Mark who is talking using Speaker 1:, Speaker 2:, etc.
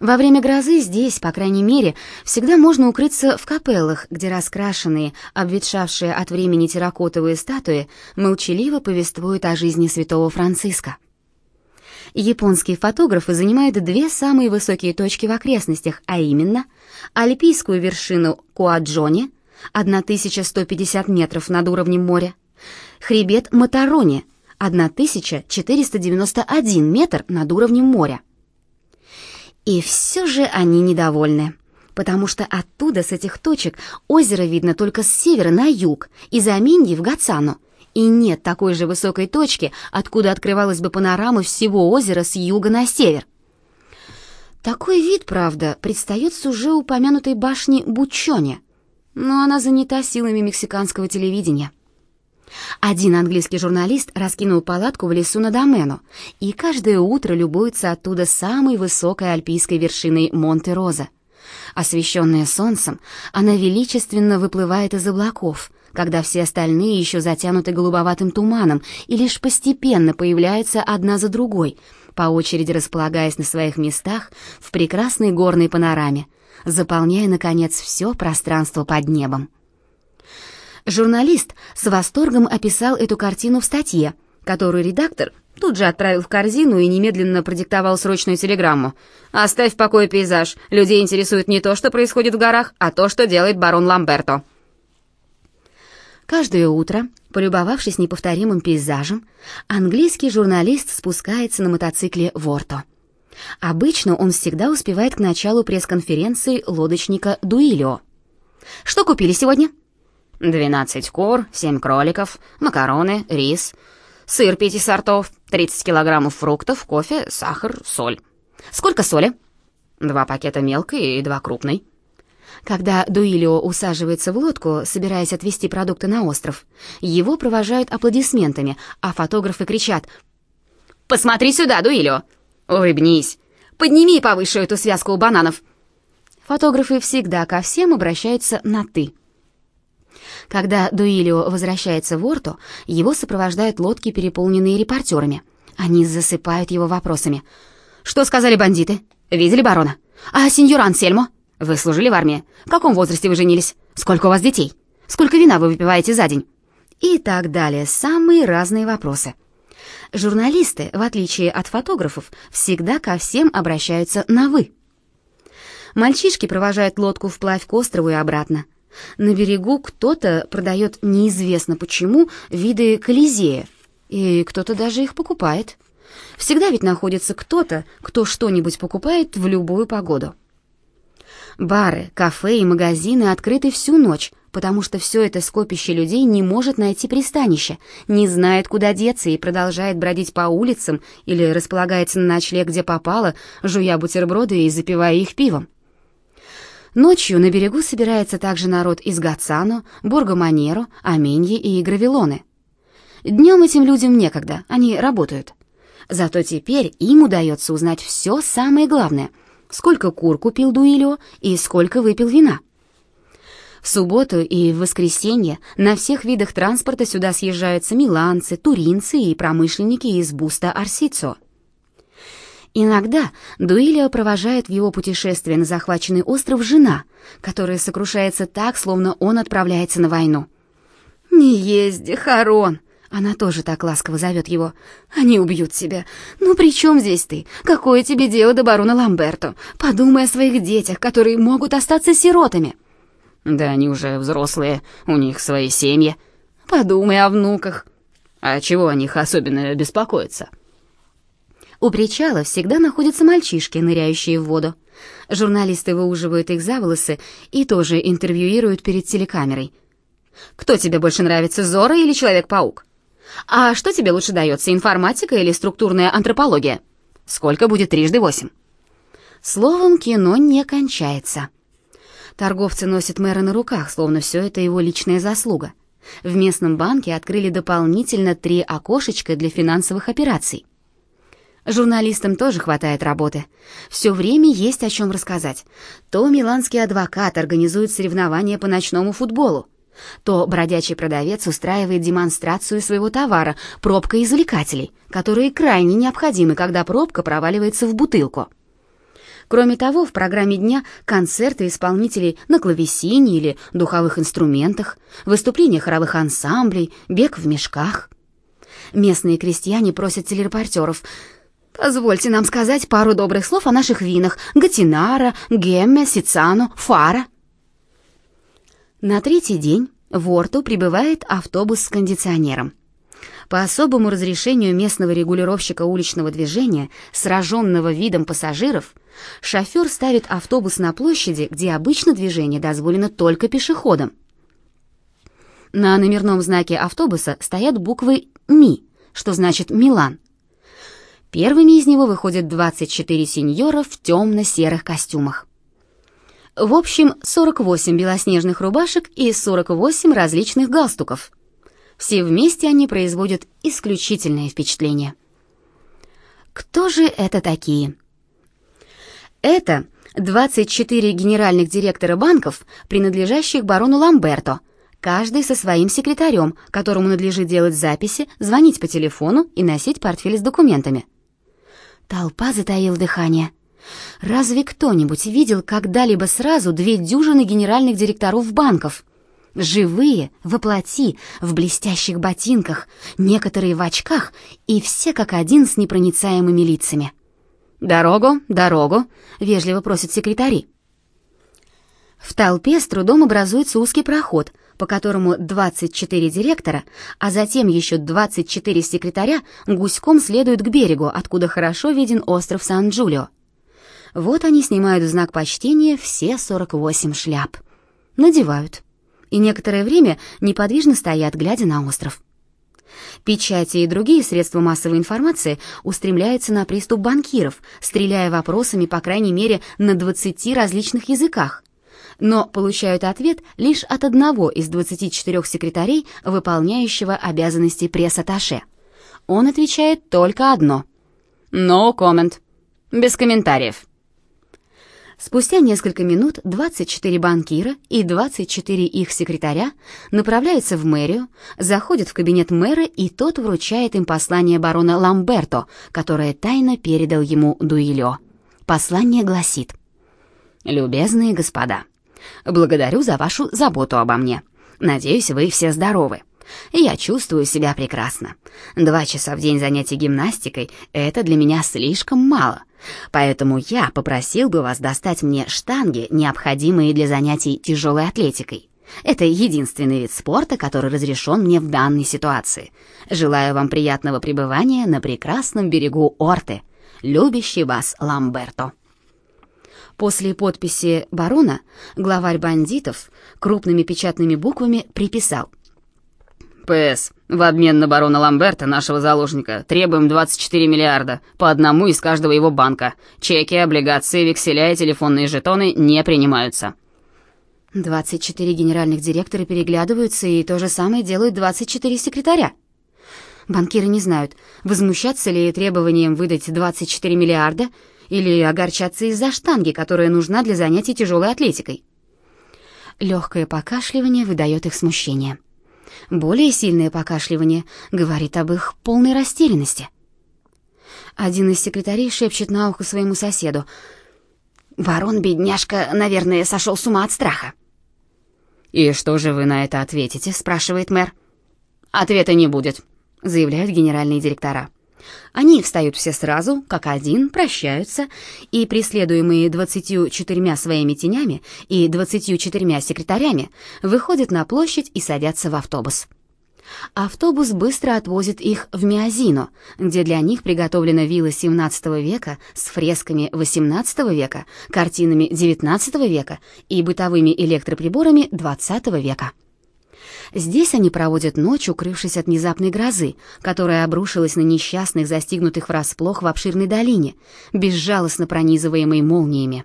Speaker 1: Во время грозы здесь, по крайней мере, всегда можно укрыться в капеллах, где раскрашенные, обветшавшие от времени терракотовые статуи молчаливо повествуют о жизни святого Франциска. Японские фотографы занимают две самые высокие точки в окрестностях, а именно альпийскую вершину Куаджони, 1150 метров над уровнем моря, хребет Матарони, 1491 метр над уровнем моря. И все же они недовольны, потому что оттуда, с этих точек, озеро видно только с севера на юг, из Аминьи в Гацану, и нет такой же высокой точки, откуда открывалась бы панорама всего озера с юга на север. Такой вид, правда, предстает с уже упомянутой башни Бучоне, но она занята силами мексиканского телевидения. Один английский журналист раскинул палатку в лесу на Домену и каждое утро любуется оттуда самой высокой альпийской вершиной Монте-Роза. Освещенная солнцем, она величественно выплывает из облаков, когда все остальные еще затянуты голубоватым туманом и лишь постепенно появляются одна за другой, по очереди располагаясь на своих местах в прекрасной горной панораме, заполняя, наконец, все пространство под небом. Журналист с восторгом описал эту картину в статье, которую редактор тут же отправил в корзину и немедленно продиктовал срочную телеграмму. «Оставь в покое пейзаж. Людей интересует не то, что происходит в горах, а то, что делает барон Ламберто». Каждое утро, полюбовавшись неповторимым пейзажем, английский журналист спускается на мотоцикле в Орто. Обычно он всегда успевает к началу пресс-конференции лодочника Дуилио. «Что купили сегодня?» Двенадцать кур, семь кроликов, макароны, рис, сыр пяти сортов, тридцать килограммов фруктов, кофе, сахар, соль. Сколько соли? Два пакета мелкой и два крупной. Когда Дуилио усаживается в лодку, собираясь отвезти продукты на остров, его провожают аплодисментами, а фотографы кричат «Посмотри сюда, Дуилио! Улыбнись! Подними повыше эту связку бананов!» Фотографы всегда ко всем обращаются на «ты». Когда Дуилио возвращается в Орту, его сопровождают лодки, переполненные репортерами. Они засыпают его вопросами. «Что сказали бандиты? Видели барона? А сеньор Ансельмо? Вы служили в армии? В каком возрасте вы женились? Сколько у вас детей? Сколько вина вы выпиваете за день?» И так далее. Самые разные вопросы. Журналисты, в отличие от фотографов, всегда ко всем обращаются на «вы». Мальчишки провожают лодку вплавь к острову и обратно. На берегу кто-то продает неизвестно почему виды Колизея, и кто-то даже их покупает. Всегда ведь находится кто-то, кто что-нибудь покупает в любую погоду. Бары, кафе и магазины открыты всю ночь, потому что все это скопище людей не может найти пристанище, не знает, куда деться и продолжает бродить по улицам или располагается на ночлег, где попало, жуя бутерброды и запивая их пивом. Ночью на берегу собирается также народ из Гацано, Борго-Манеро, Аменьи и Гравилоны. Днем этим людям некогда, они работают. Зато теперь им удается узнать все самое главное. Сколько кур купил Дуилио и сколько выпил вина. В субботу и в воскресенье на всех видах транспорта сюда съезжаются миланцы, туринцы и промышленники из Буста Арсицо. Иногда Дуилио провожает в его путешествие на захваченный остров жена, которая сокрушается так, словно он отправляется на войну. «Не езди, Харон!» Она тоже так ласково зовет его. «Они убьют тебя. Ну при чем здесь ты? Какое тебе дело до барона Ламберто? Подумай о своих детях, которые могут остаться сиротами».
Speaker 2: «Да они уже взрослые, у них свои семьи».
Speaker 1: «Подумай о внуках».
Speaker 2: «А чего о них особенно беспокоиться?»
Speaker 1: У причала всегда находятся мальчишки, ныряющие в воду. Журналисты выуживают их за волосы и тоже интервьюируют перед телекамерой. «Кто тебе больше нравится, Зора или Человек-паук? А что тебе лучше дается, информатика или структурная антропология? Сколько будет трижды восемь?» Словом, кино не кончается. Торговцы носят мэра на руках, словно все это его личная заслуга. В местном банке открыли дополнительно три окошечка для финансовых операций. Журналистам тоже хватает работы. Все время есть о чем рассказать. То миланский адвокат организует соревнования по ночному футболу, то бродячий продавец устраивает демонстрацию своего товара пробка извлекателей, которые крайне необходимы, когда пробка проваливается в бутылку. Кроме того, в программе дня концерты исполнителей на клавесине или духовых инструментах, выступления хоровых ансамблей, бег в мешках. Местные крестьяне просят телерепортеров «Позвольте нам сказать пару добрых слов о наших винах Гатинара, Гемме, Сицано, Фара». На третий день в Орту прибывает автобус с кондиционером. По особому разрешению местного регулировщика уличного движения, сраженного видом пассажиров, шофер ставит автобус на площади, где обычно движение дозволено только пешеходам. На номерном знаке автобуса стоят буквы «Ми», что значит «Милан». Первыми из него выходят 24 сеньора в темно-серых костюмах. В общем, 48 белоснежных рубашек и 48 различных галстуков. Все вместе они производят исключительное впечатление. Кто же это такие? Это 24 генеральных директора банков, принадлежащих барону Ламберто, каждый со своим секретарем, которому надлежит делать записи, звонить по телефону и носить портфель с документами. Толпа затаила дыхание. Разве кто-нибудь видел когда-либо сразу две дюжины генеральных директоров банков? Живые, воплоти, в блестящих ботинках, некоторые в очках и все как один с непроницаемыми лицами. «Дорогу, дорогу!» — вежливо просят секретари. В толпе с трудом образуется узкий проход, по которому 24 директора, а затем еще 24 секретаря гуськом следуют к берегу, откуда хорошо виден остров Сан-Джулио. Вот они снимают в знак почтения все 48 шляп. Надевают. И некоторое время неподвижно стоят, глядя на остров. Печати и другие средства массовой информации устремляются на приступ банкиров, стреляя вопросами, по крайней мере, на 20 различных языках. Но получают ответ лишь от одного из 24 секретарей, выполняющего обязанности пресс-атташе. Он отвечает только одно. «No comment». Без комментариев. Спустя несколько минут 24 банкира и 24 их секретаря направляются в мэрию, заходят в кабинет мэра, и тот вручает им послание барона Ламберто, которое тайно передал ему Дуилё. Послание гласит «Любезные господа, благодарю за вашу заботу обо мне. Надеюсь, вы все здоровы. Я чувствую себя прекрасно. Два часа в день занятий гимнастикой — это для меня слишком мало. Поэтому я попросил бы вас достать мне штанги, необходимые для занятий тяжелой атлетикой. Это единственный вид спорта, который разрешен мне в данной ситуации. Желаю вам приятного пребывания на прекрасном берегу Орты. Любящий вас Ламберто. После подписи барона главарь бандитов крупными печатными буквами приписал
Speaker 2: ПС. В обмен на барона Ламберта, нашего заложника, требуем 24 миллиарда, по одному из каждого его банка. Чеки, облигации, векселя и телефонные жетоны не принимаются».
Speaker 1: 24 генеральных директора переглядываются, и то же самое делают 24 секретаря. Банкиры не знают, возмущаться ли требованием выдать 24 миллиарда или огорчаться из-за штанги, которая нужна для занятий тяжелой атлетикой. Легкое покашливание выдает их смущение. Более сильное покашливание говорит об их полной растерянности. Один из секретарей шепчет на ухо своему соседу. «Барон-бедняжка, наверное, сошел с ума от страха».
Speaker 2: «И что же вы на это ответите?» — спрашивает мэр.
Speaker 1: «Ответа не будет», — заявляют генеральные директора. Они встают все сразу, как один, прощаются, и, преследуемые двадцатью четырьмя своими тенями и двадцатью четырьмя секретарями, выходят на площадь и садятся в автобус. Автобус быстро отвозит их в Миазино, где для них приготовлена вилла XVII века с фресками XVIII века, картинами XIX века и бытовыми электроприборами XX века. Здесь они проводят ночь, укрывшись от внезапной грозы, которая обрушилась на несчастных, застигнутых врасплох в обширной долине, безжалостно пронизываемой молниями.